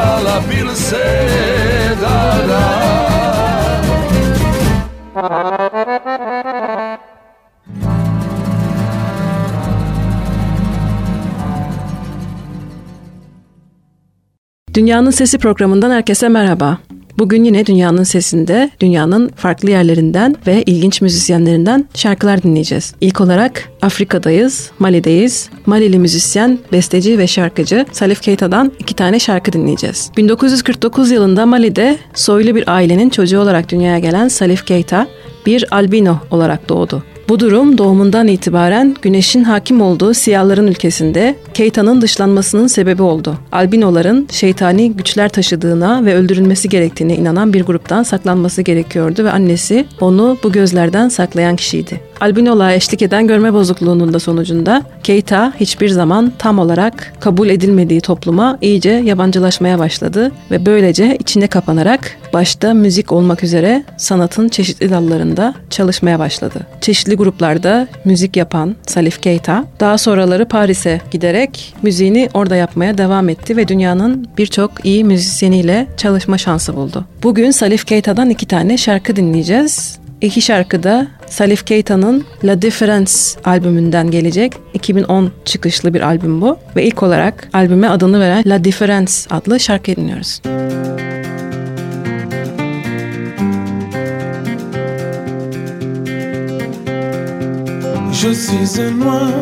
poljubiti dala, bil se dala Dünyanın Sesi programından herkese merhaba. Bugün yine Dünyanın Sesi'nde dünyanın farklı yerlerinden ve ilginç müzisyenlerinden şarkılar dinleyeceğiz. İlk olarak Afrika'dayız, Mali'deyiz. Malili müzisyen, besteci ve şarkıcı Salif Keita'dan iki tane şarkı dinleyeceğiz. 1949 yılında Mali'de soylu bir ailenin çocuğu olarak dünyaya gelen Salif Keita bir albino olarak doğdu. Bu durum doğumundan itibaren güneşin hakim olduğu siyahların ülkesinde Keita'nın dışlanmasının sebebi oldu. Albinoların şeytani güçler taşıdığına ve öldürülmesi gerektiğine inanan bir gruptan saklanması gerekiyordu ve annesi onu bu gözlerden saklayan kişiydi. Albinoluğa eşlik eden görme bozukluğunun da sonucunda Keita hiçbir zaman tam olarak kabul edilmediği topluma iyice yabancılaşmaya başladı ve böylece içine kapanarak başta müzik olmak üzere sanatın çeşitli dallarında çalışmaya başladı. Çeşitli gruplarda müzik yapan Salif Keita daha sonraları Paris'e giderek müziğini orada yapmaya devam etti ve dünyanın birçok iyi müzisyeniyle çalışma şansı buldu. Bugün Salif Keita'dan iki tane şarkı dinleyeceğiz. İki şarkı da Salif Keita'nın La Difference albümünden gelecek. 2010 çıkışlı bir albüm bu. Ve ilk olarak albüme adını veren La Difference adlı şarkı dinliyoruz. Je suis un noir,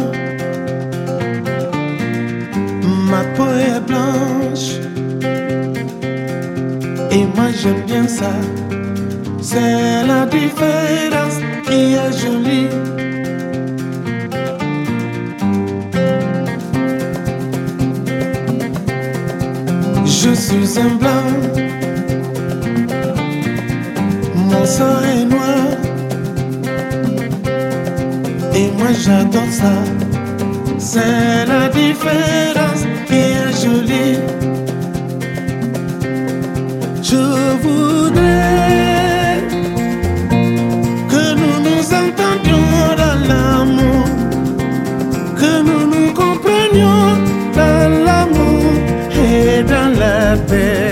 ma peau est blanche, et moi j'aime bien ça. C'est la différence qui est. Je suis un blanc, mon sang est noir, et moi j'adore ça. C'est la différence qui est jolie. Je voudrais there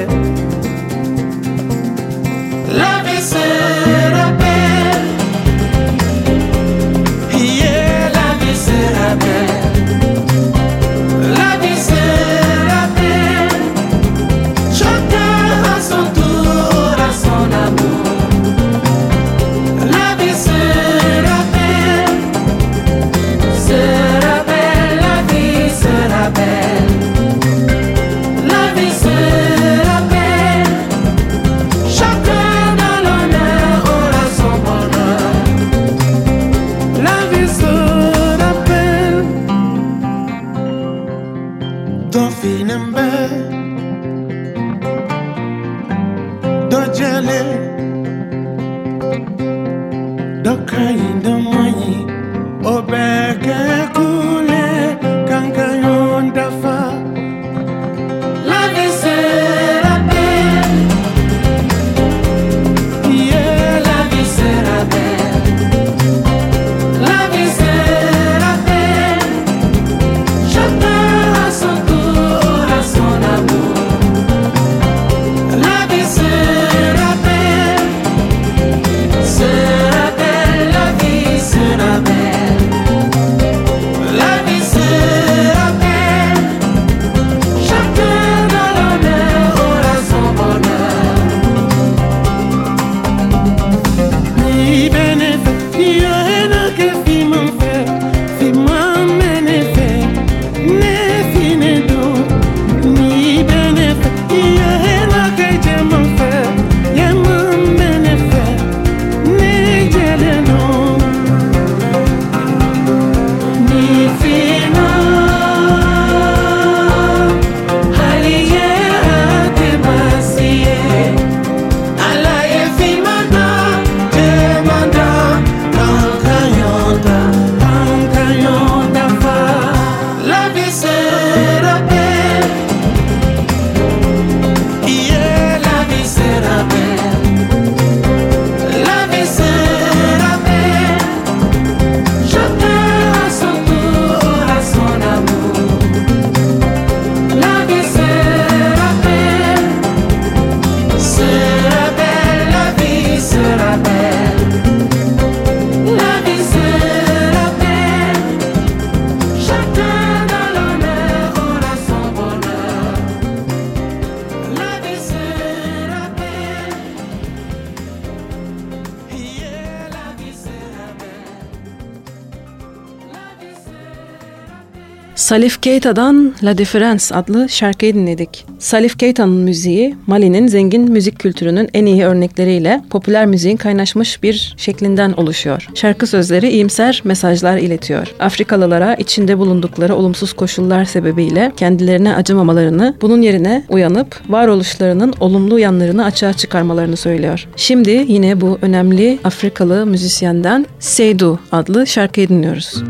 Salif Keita'dan La Difference adlı şarkıyı dinledik. Salif Keita'nın müziği Mali'nin zengin müzik kültürünün en iyi örnekleriyle popüler müziğin kaynaşmış bir şeklinden oluşuyor. Şarkı sözleri iyimser mesajlar iletiyor. Afrikalılara içinde bulundukları olumsuz koşullar sebebiyle kendilerine acımamalarını, bunun yerine uyanıp varoluşlarının olumlu yanlarını açığa çıkarmalarını söylüyor. Şimdi yine bu önemli Afrikalı müzisyenden Seydou adlı şarkıyı dinliyoruz.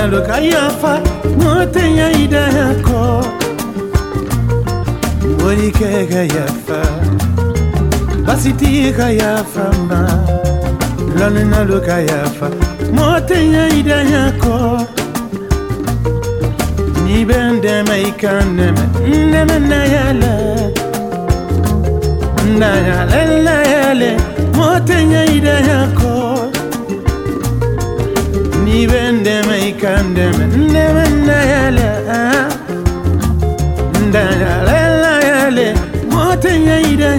naloka yafa motenya ida yako. Bolikeka yafa Basi tika yafa basitika yafama lwana naloka yafa motenya ida yako. Nibe ndeme ikaneme yale, nayala yale, ndayale motenya ida yako ni bende mai kande mende mende yale da la yale motan yayi da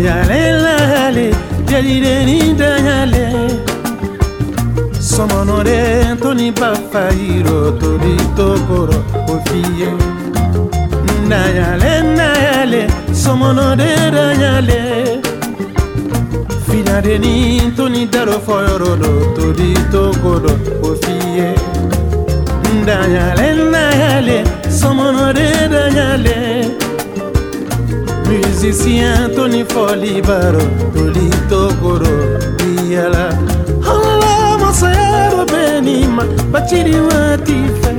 danyale lale jelide ni danyale. Sọmọnọdẹ tóní bá fàyírò tóbi tókòrò òfìyẹ danyale danyale sọmọnọdẹ danyale. Finade ni tóní dárò fọyọrọdọ tóbi tókòrò òfìyẹ danyale danyale sọmọnọdẹ danyale. musicien toni folibaro tolitokoro iyala alala masaya bobenima baciliwatife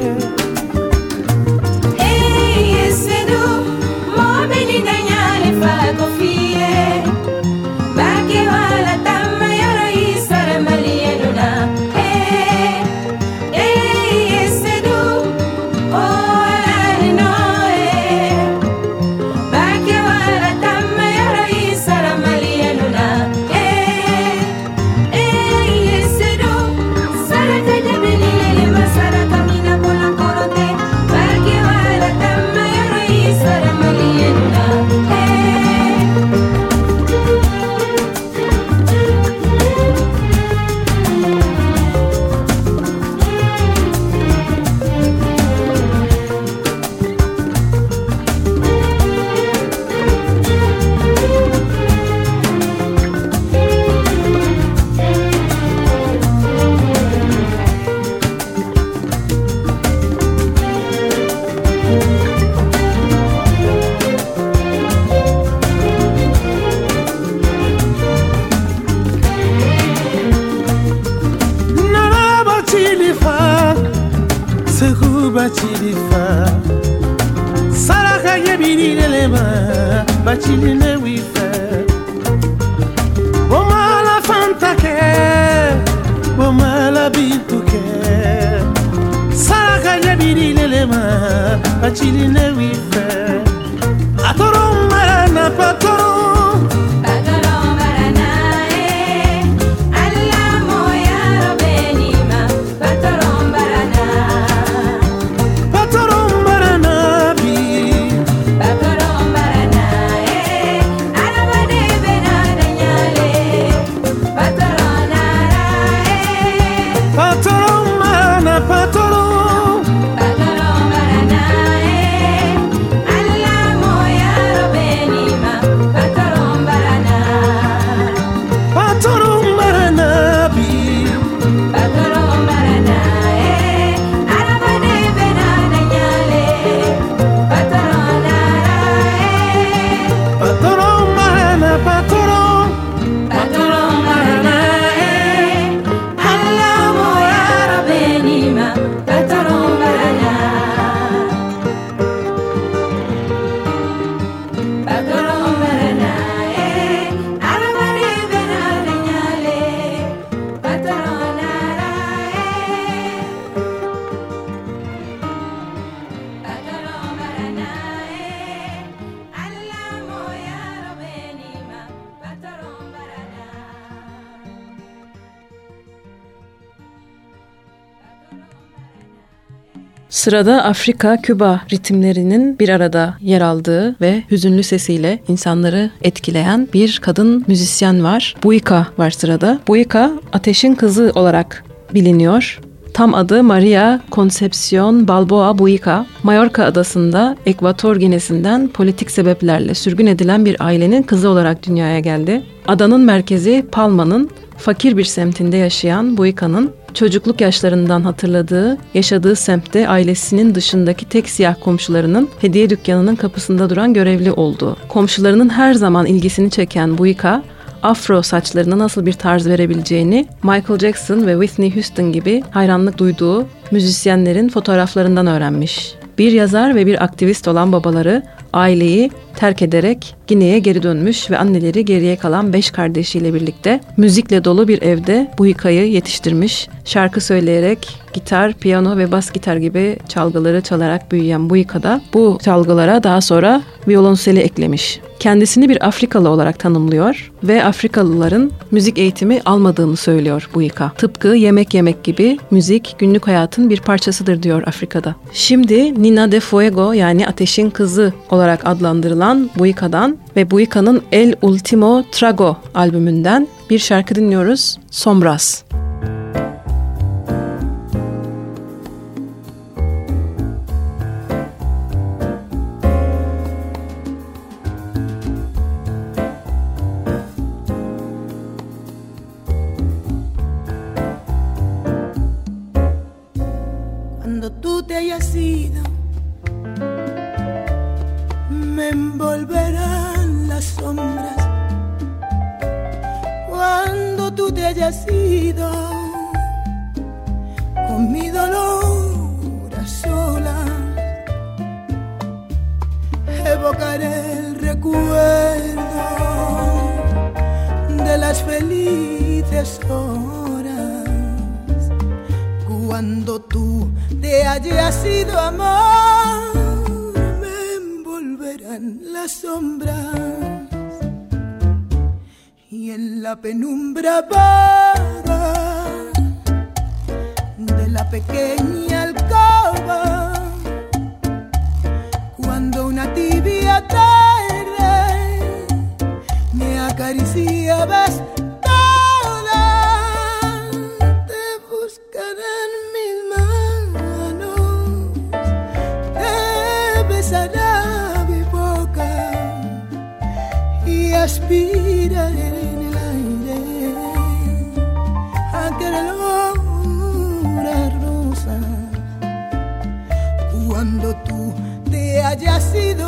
ne wife Bomala fantake Bomala bintuke Saraka jabiri lelema Achili ne Atoro mara Sırada Afrika-Küba ritimlerinin bir arada yer aldığı ve hüzünlü sesiyle insanları etkileyen bir kadın müzisyen var. Buika var sırada. Buika ateşin kızı olarak biliniyor. Tam adı Maria Concepcion Balboa Buica. Mallorca adasında Ekvator Ginesi'nden politik sebeplerle sürgün edilen bir ailenin kızı olarak dünyaya geldi. Adanın merkezi Palma'nın fakir bir semtinde yaşayan Buica'nın çocukluk yaşlarından hatırladığı, yaşadığı semtte ailesinin dışındaki tek siyah komşularının hediye dükkanının kapısında duran görevli olduğu. Komşularının her zaman ilgisini çeken Buica, afro saçlarına nasıl bir tarz verebileceğini Michael Jackson ve Whitney Houston gibi hayranlık duyduğu müzisyenlerin fotoğraflarından öğrenmiş. Bir yazar ve bir aktivist olan babaları aileyi terk ederek Gine'ye geri dönmüş ve anneleri geriye kalan beş kardeşiyle birlikte müzikle dolu bir evde bu hikayeyi yetiştirmiş. Şarkı söyleyerek gitar, piyano ve bas gitar gibi çalgıları çalarak büyüyen bu yıkada bu çalgılara daha sonra violonseli eklemiş. Kendisini bir Afrikalı olarak tanımlıyor ve Afrikalıların müzik eğitimi almadığını söylüyor bu yıka. Tıpkı yemek yemek gibi müzik günlük hayatın bir parçasıdır diyor Afrika'da. Şimdi Nina de Fuego yani Ateşin Kızı olarak adlandırılan Buika'dan ve Buika'nın El Ultimo Trago albümünden bir şarkı dinliyoruz. Sombras. haya sido con mi dolor sola. Evocaré el recuerdo de las felices horas cuando tú te hayas sido amor me envolverán las sombras en la penumbra vaga de la pequeña alcoba, cuando una tibia tarde me acariciabas toda, te buscarán mis manos, te besará mi boca y aspiraré.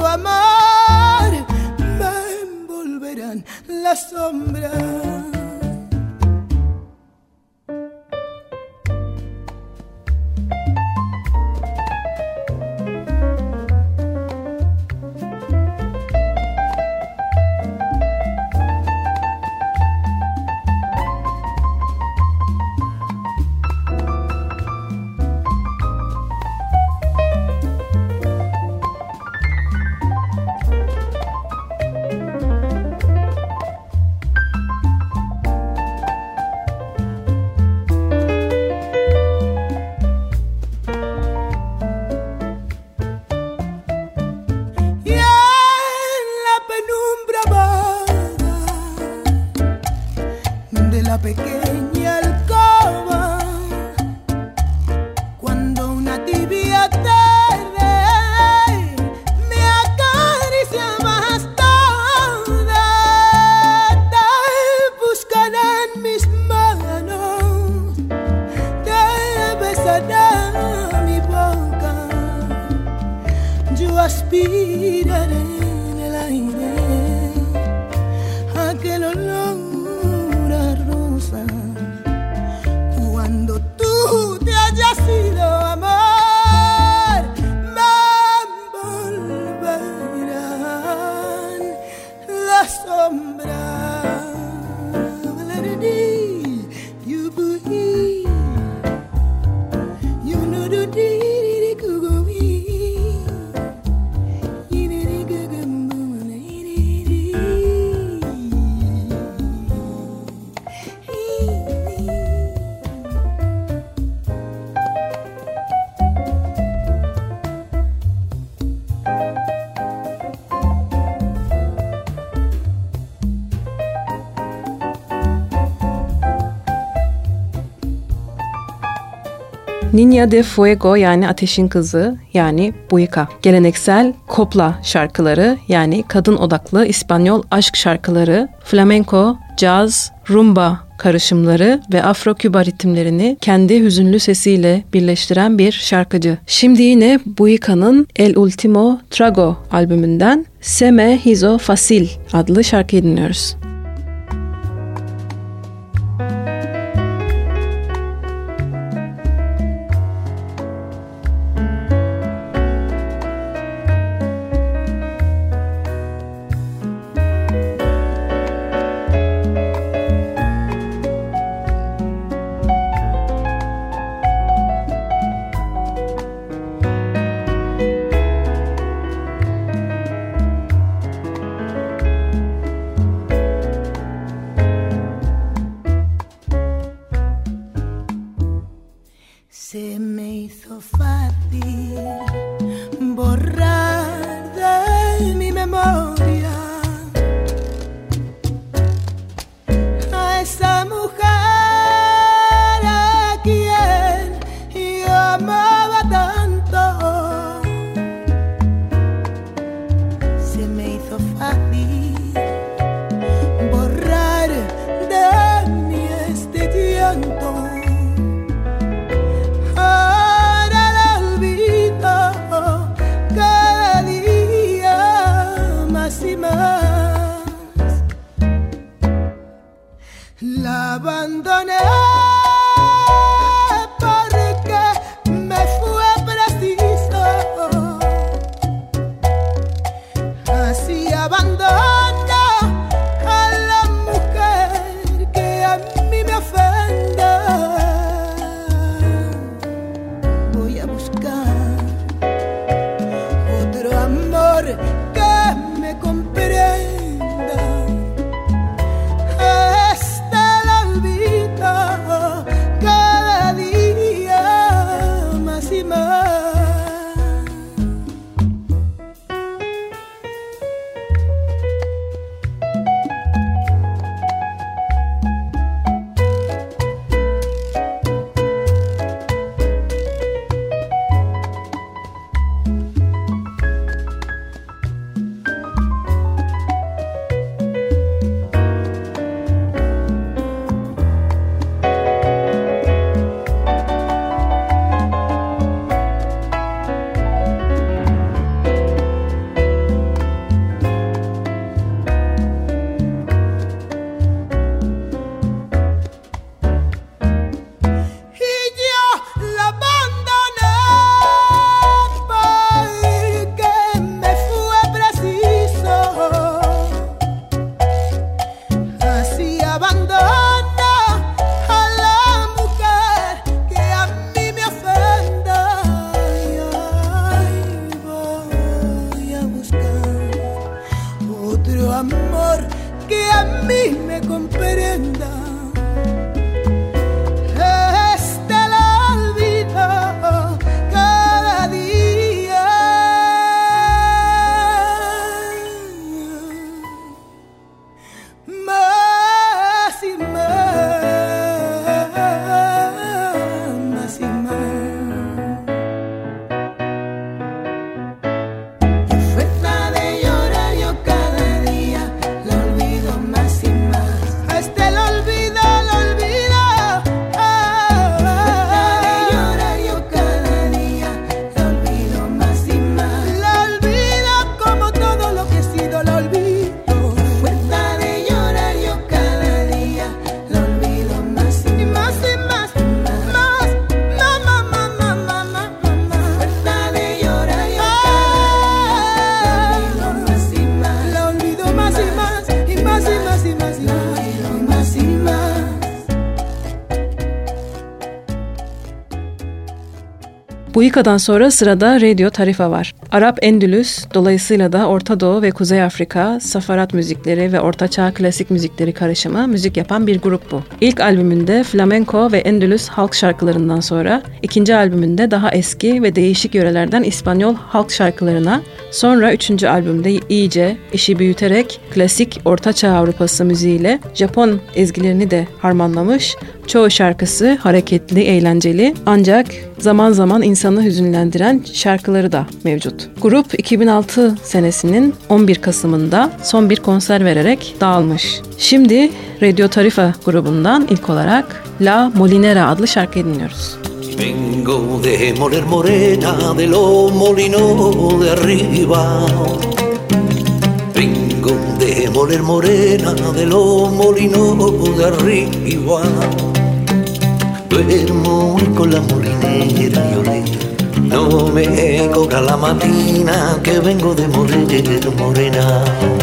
tu amor me envolverán las sombras. Niña de Fuego yani Ateşin Kızı yani Buika. Geleneksel kopla şarkıları yani kadın odaklı İspanyol aşk şarkıları, flamenco, caz, rumba karışımları ve Afro-Küba ritimlerini kendi hüzünlü sesiyle birleştiren bir şarkıcı. Şimdi yine Buika'nın El Ultimo Trago albümünden Se Me Hizo Facil adlı şarkıyı dinliyoruz. amor que me compré. Buika'dan sonra sırada Radio Tarifa var. Arap Endülüs, dolayısıyla da Orta Doğu ve Kuzey Afrika, safarat müzikleri ve Orta Çağ klasik müzikleri karışımı müzik yapan bir grup bu. İlk albümünde flamenco ve Endülüs halk şarkılarından sonra, ikinci albümünde daha eski ve değişik yörelerden İspanyol halk şarkılarına, sonra üçüncü albümde iyice işi büyüterek klasik Orta Çağ Avrupası müziğiyle Japon ezgilerini de harmanlamış Çoğu şarkısı hareketli, eğlenceli ancak zaman zaman insanı hüzünlendiren şarkıları da mevcut. Grup 2006 senesinin 11 Kasım'ında son bir konser vererek dağılmış. Şimdi Radio Tarifa grubundan ilk olarak La Molinera adlı şarkıyı dinliyoruz. Vengo de moler morena de los molinos de arriba. Vengo de moler morena de los molinos de arriba. Duermo con la molinera y olé. No me cobra la matina que vengo de moler morena.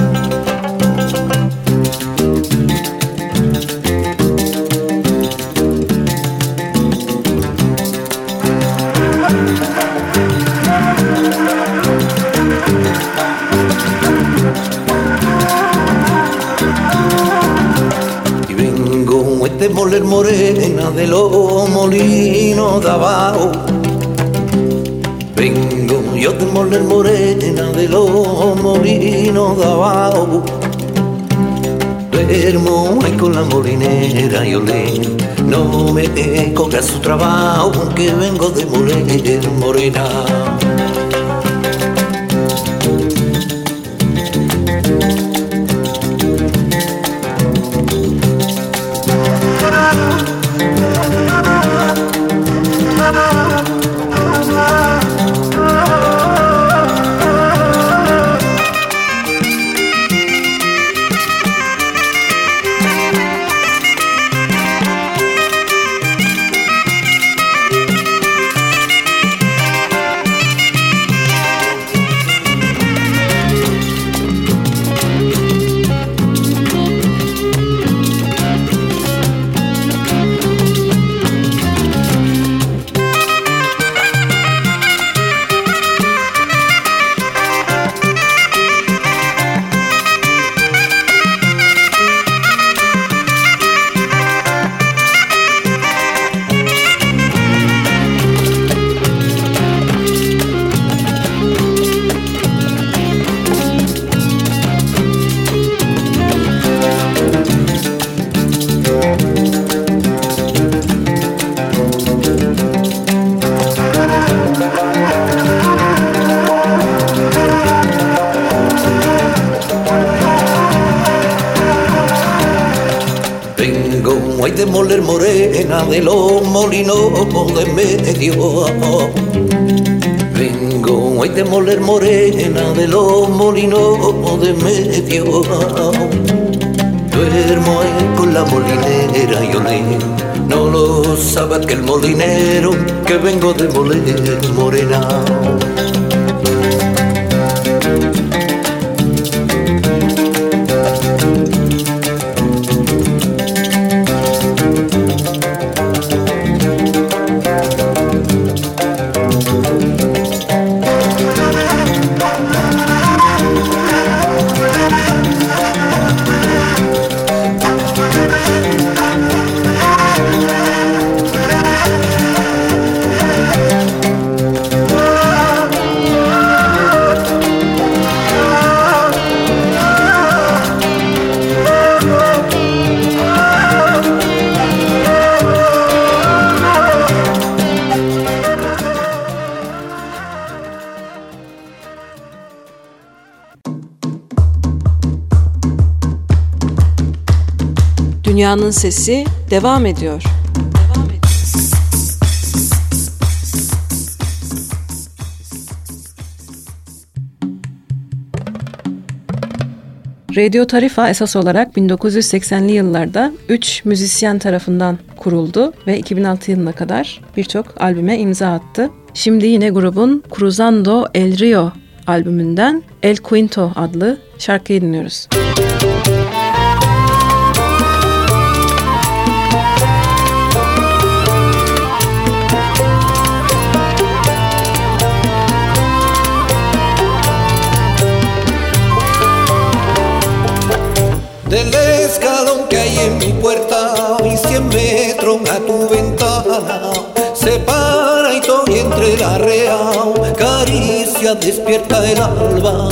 De los molinos de abajo. Duermo ahí con la molinera y olé. No me cobra su trabajo, que vengo de moler morena. Los molinos de medio. Vengo, hay de moler morena de los molinos de medio. Duermo ahí con la molinera y olé. No lo sabe que el molinero que vengo de moler morena. Dünyanın Sesi devam ediyor. Radio Tarifa esas olarak 1980'li yıllarda 3 müzisyen tarafından kuruldu ve 2006 yılına kadar birçok albüme imza attı. Şimdi yine grubun Cruzando El Rio albümünden El Quinto adlı şarkıyı dinliyoruz. Müzik en mi puerta y cien metros a tu ventana. Separa y estoy entre la real, caricia despierta el alba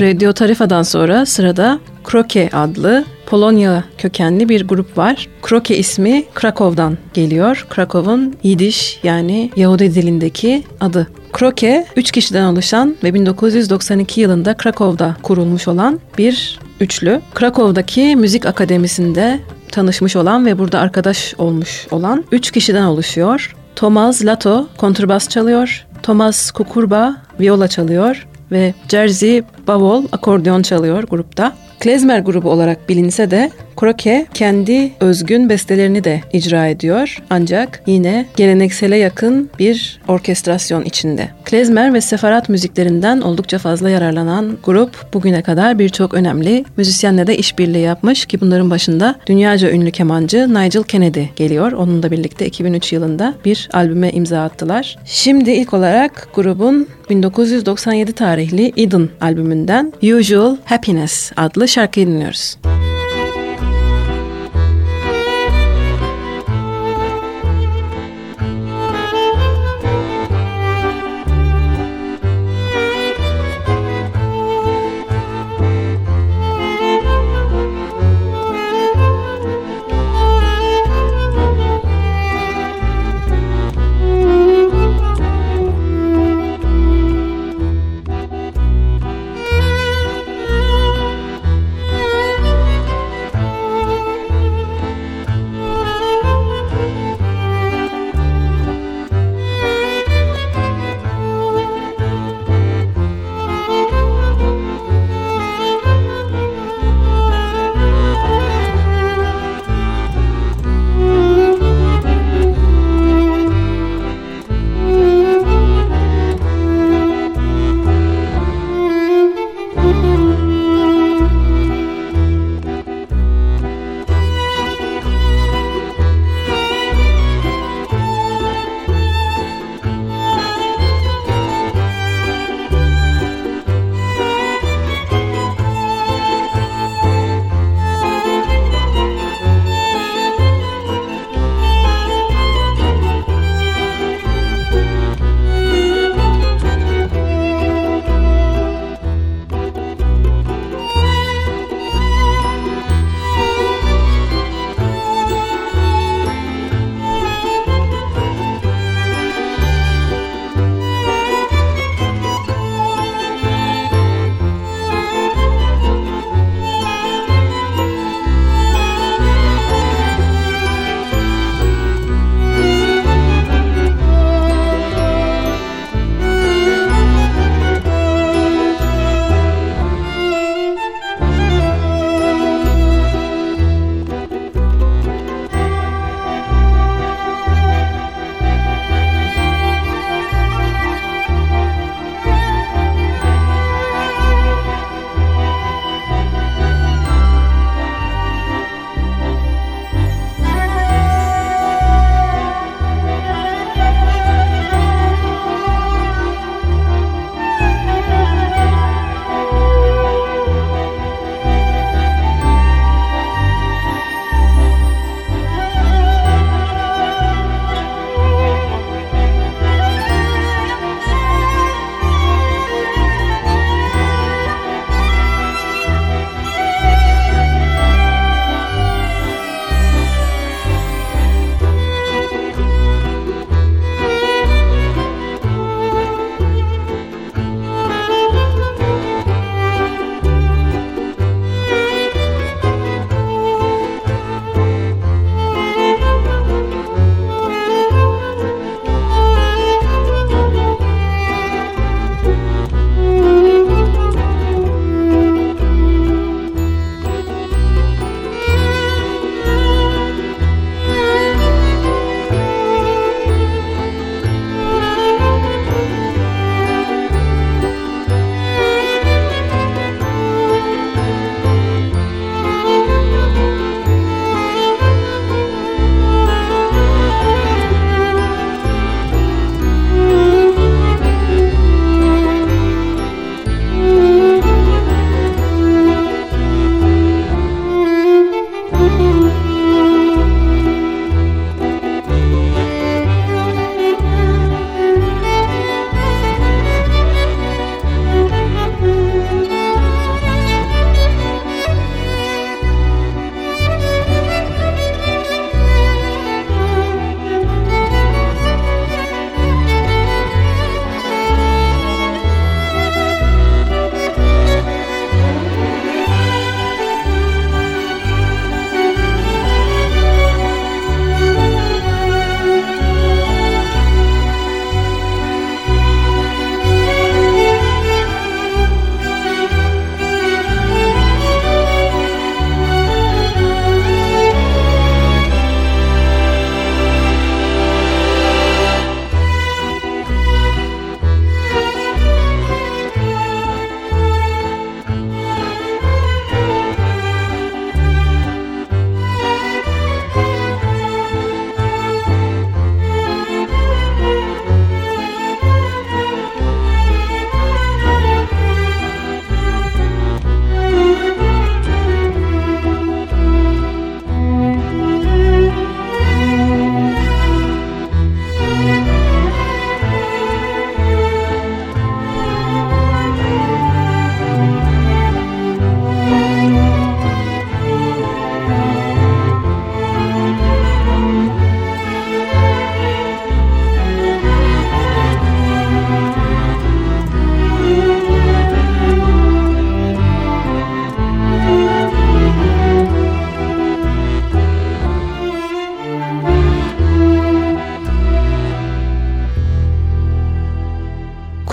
Radio Tarifa'dan sonra sırada Kroke adlı Polonya kökenli bir grup var. Kroke ismi Krakow'dan geliyor. Krakow'un Yidiş yani Yahudi dilindeki adı. Kroke 3 kişiden oluşan ve 1992 yılında Krakow'da kurulmuş olan bir üçlü. Krakow'daki müzik akademisinde tanışmış olan ve burada arkadaş olmuş olan 3 kişiden oluşuyor. Thomas Lato kontrbas çalıyor, Thomas Kukurba viola çalıyor ve Jersey Bavol akordeon çalıyor grupta. Klezmer grubu olarak bilinse de Kroke kendi özgün bestelerini de icra ediyor ancak yine geleneksele yakın bir orkestrasyon içinde. Klezmer ve sefarat müziklerinden oldukça fazla yararlanan grup bugüne kadar birçok önemli müzisyenle de işbirliği yapmış ki bunların başında dünyaca ünlü kemancı Nigel Kennedy geliyor. Onunla birlikte 2003 yılında bir albüme imza attılar. Şimdi ilk olarak grubun 1997 tarihli Eden albümünden Usual Happiness adlı şarkıyı dinliyoruz.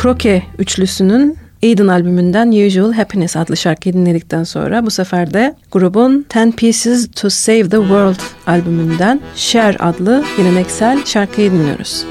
Kroke üçlüsünün Eden albümünden Usual Happiness adlı şarkıyı dinledikten sonra bu sefer de grubun Ten Pieces to Save the World albümünden Share adlı geleneksel şarkıyı dinliyoruz.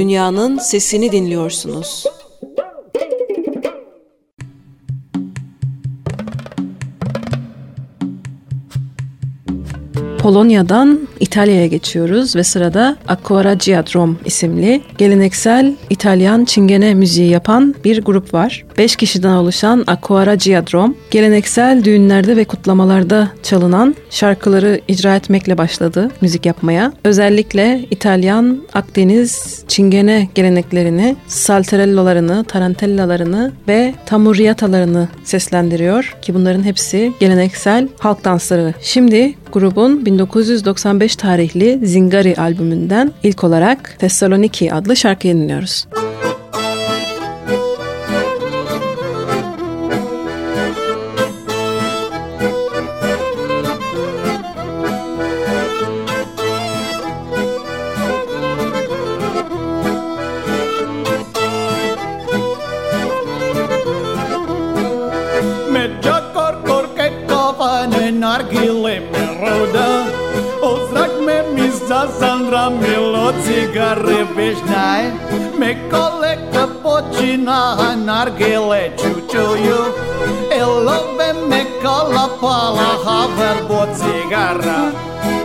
Dünyanın sesini dinliyorsunuz. Polonya'dan İtalya'ya geçiyoruz ve sırada Acquaraggiadrom isimli geleneksel İtalyan çingene müziği yapan bir grup var. 5 kişiden oluşan Acquaraggiadrom, geleneksel düğünlerde ve kutlamalarda çalınan şarkıları icra etmekle başladı müzik yapmaya. Özellikle İtalyan Akdeniz çingene geleneklerini, salterellolarını, tarantellalarını ve tamurriatalarını seslendiriyor ki bunların hepsi geleneksel halk dansları. Şimdi grubun 1995 tarihli Zingari albümünden ilk olarak Thessaloniki adlı şarkıyı dinliyoruz. Nargile ciuciuiu El love me cola pala haver bo țigara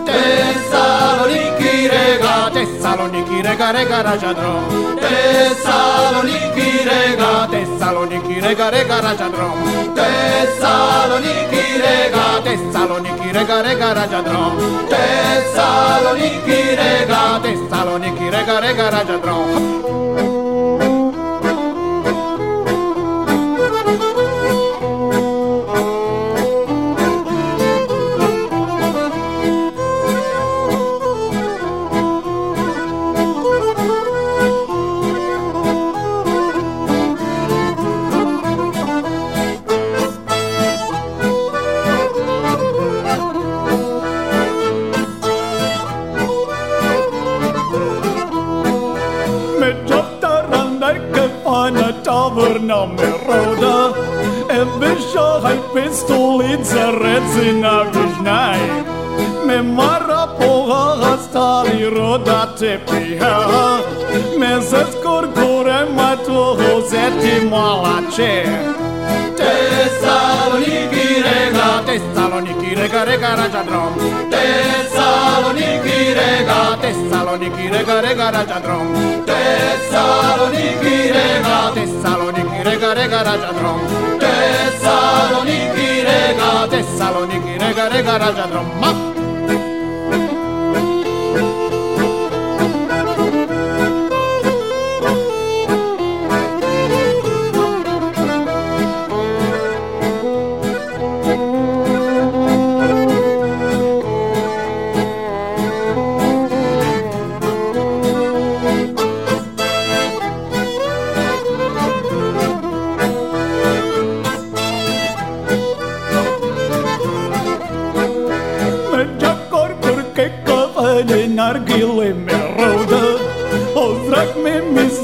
Tesaloniki rega Tesaloniki rega rega rajadrom Tesaloniki rega Tesaloniki rega rega rajadrom Tesaloniki rega Tesaloniki rega rega rajadrom Tesaloniki rega Tesaloniki rega rega rajadrom prawda Em bisho hai pistolit za redzi na vizhnai Me mara poha gastali roda te piha Me zeskor gure ma toho zeti malache Me zeskor თესალონიკი რეგა თესალონიკი რეგა რეგა რაჯადრომ თესალონიკი რეგა თესალონიკი რეგა რეგა რაჯადრომ თესალონიკი რეგა თესალონიკი რეგა რეგა რაჯადრომ თესალონიკი რეგა თესალონიკი რეგა რეგა რაჯადრომ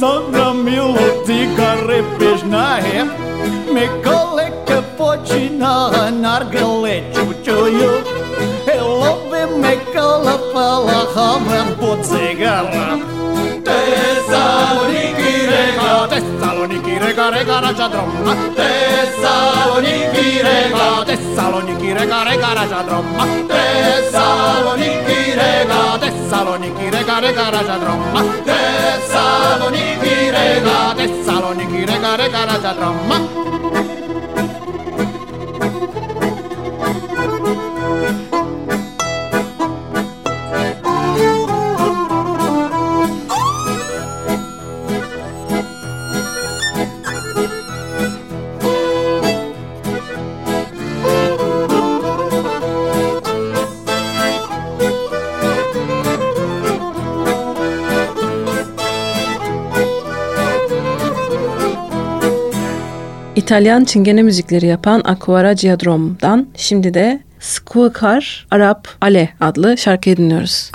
Sandra Milutica repešnaje Me koleke počina nargile čučuju E lobe me kalapala hamem po cigara rega raja droma Tesaloniki rega, Tesaloniki rega rega raja droma Tesaloniki rega, Tesaloniki rega rega Tesaloniki rega, rega rega İtalyan çingene müzikleri yapan Aquara Giadrom'dan şimdi de Squakar Arap Ale adlı şarkıyı dinliyoruz.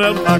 around my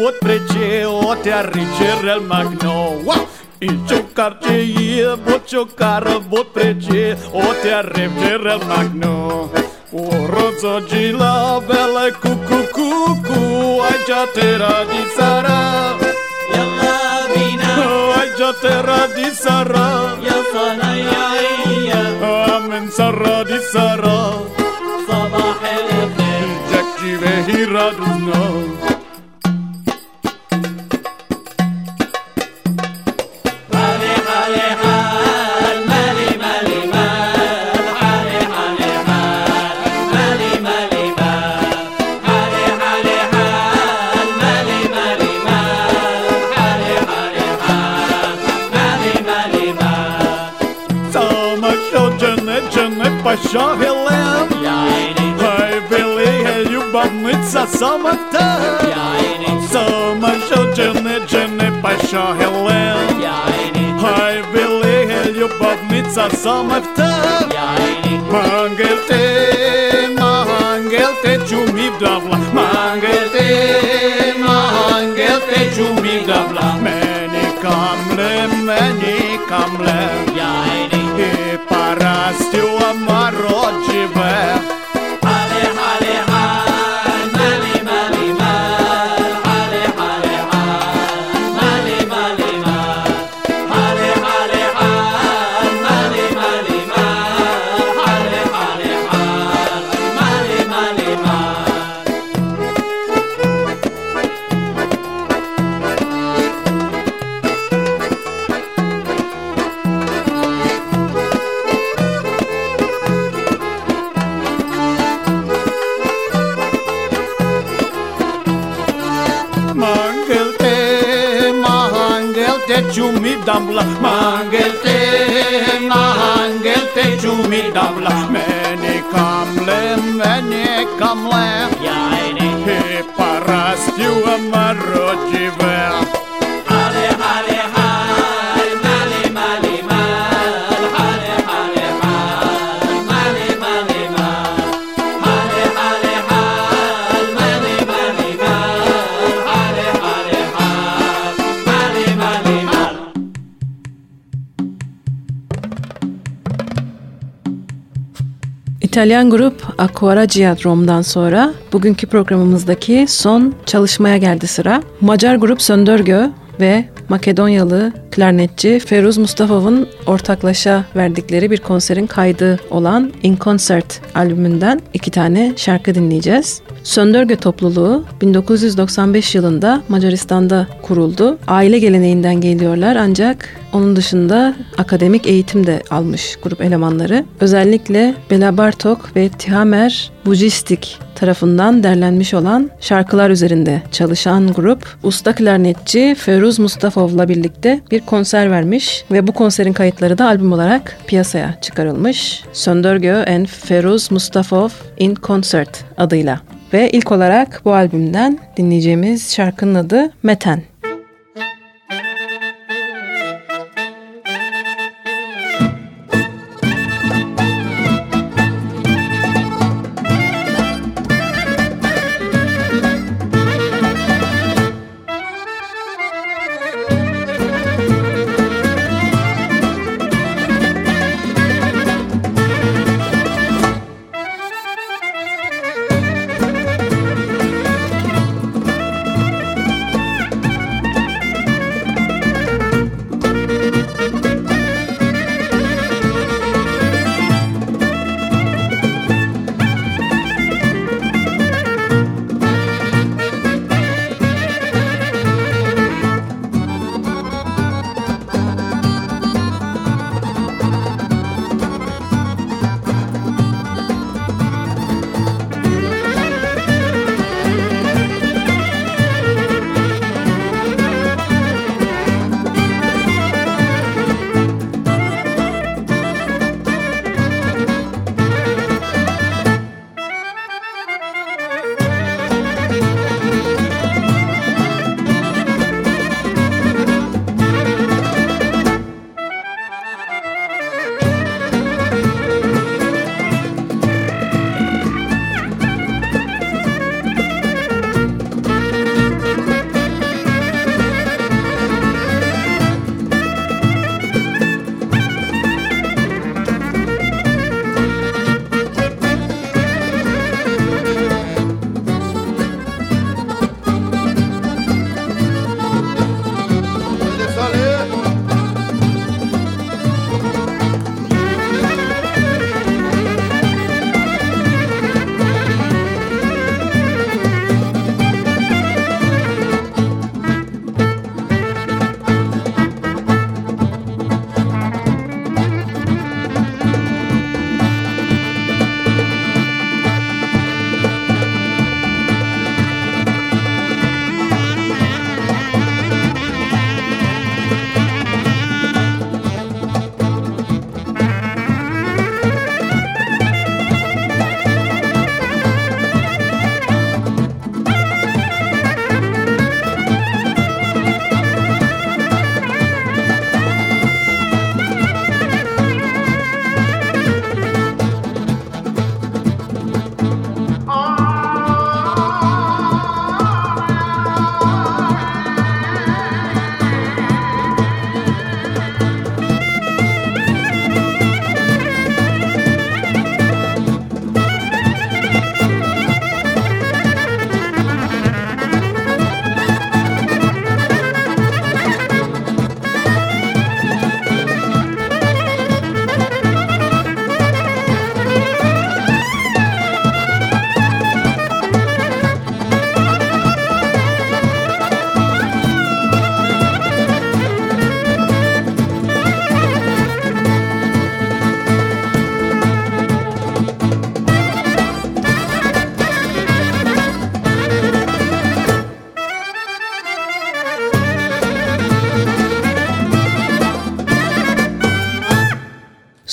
văd trece o teară cerul magno И чукарче е, бо чукара, бо прече, от ја ревчера магно. Уроцо джила, беле ку-ку-ку-ку, ајча те ради сара. Ја лавина, ајча те ради сара. Ја сана ја ија, амен сара ди сара. Сабахе лехер, джак живе и радузно. başağılım Hay beliye yubamıca samakta Sama şocene cene başağılım Hay beliye yubamıca samakta Mangete İtalyan grup Aquara Giadrom'dan sonra bugünkü programımızdaki son çalışmaya geldi sıra. Macar grup Söndörgö ve Makedonyalı klarnetçi Feruz Mustafov'un ortaklaşa verdikleri bir konserin kaydı olan In Concert albümünden iki tane şarkı dinleyeceğiz. Söndörgö topluluğu 1995 yılında Macaristan'da kuruldu. Aile geleneğinden geliyorlar ancak onun dışında akademik eğitim de almış grup elemanları. Özellikle Bela Bartok ve Tihamer Bujistik tarafından derlenmiş olan şarkılar üzerinde çalışan grup usta klarnetçi Feruz Mustafov'la birlikte bir konser vermiş ve bu konserin kayıtları da albüm olarak piyasaya çıkarılmış. Söndörgö and Feruz Mustafov in Concert adıyla. Ve ilk olarak bu albümden dinleyeceğimiz şarkının adı Meten.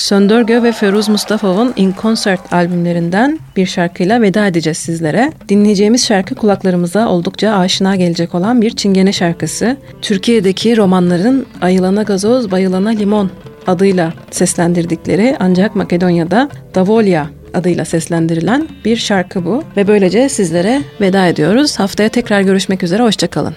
Söndörgö ve Feruz Mustafa'nın In Concert albümlerinden bir şarkıyla veda edeceğiz sizlere. Dinleyeceğimiz şarkı kulaklarımıza oldukça aşina gelecek olan bir çingene şarkısı. Türkiye'deki romanların Ayılana Gazoz, Bayılana Limon adıyla seslendirdikleri ancak Makedonya'da Davolya adıyla seslendirilen bir şarkı bu. Ve böylece sizlere veda ediyoruz. Haftaya tekrar görüşmek üzere, hoşçakalın.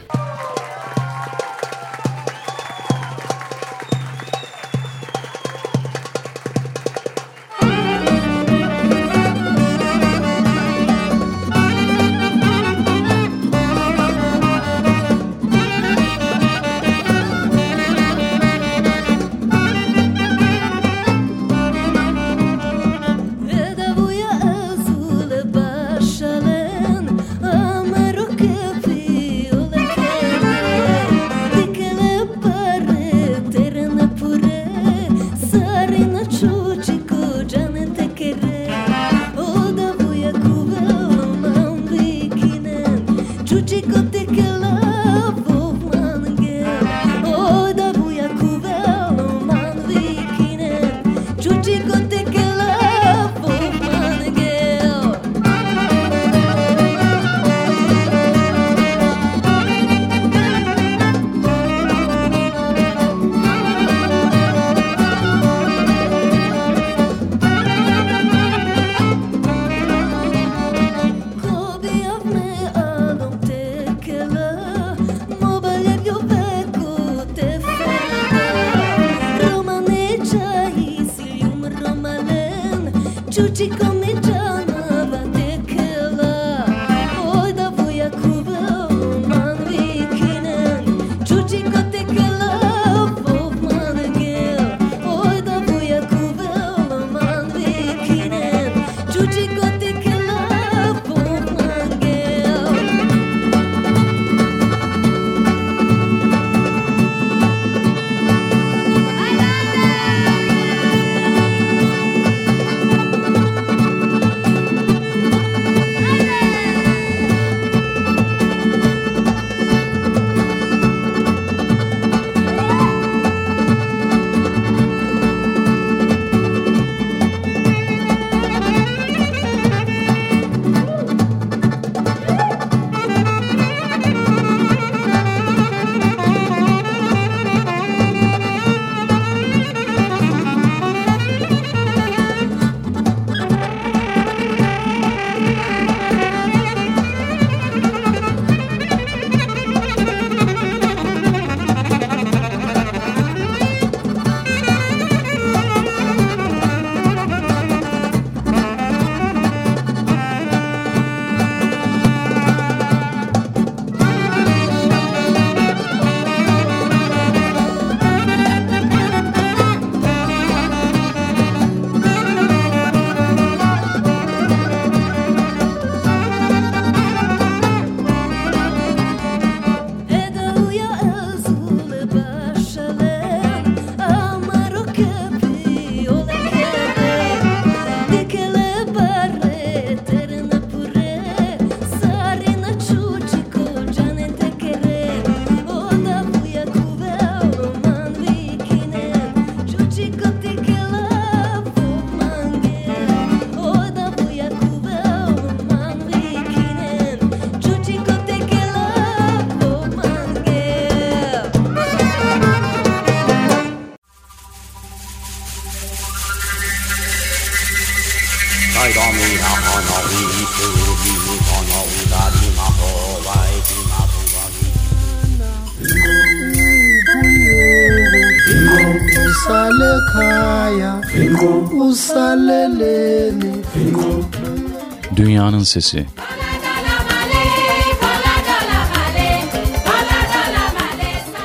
Dünyanın Sesi.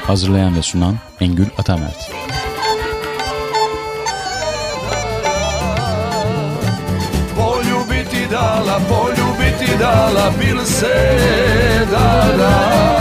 Hazırlayan ve sunan Engül Atamert. Poljubiti dala, poljubiti dala, bil se da da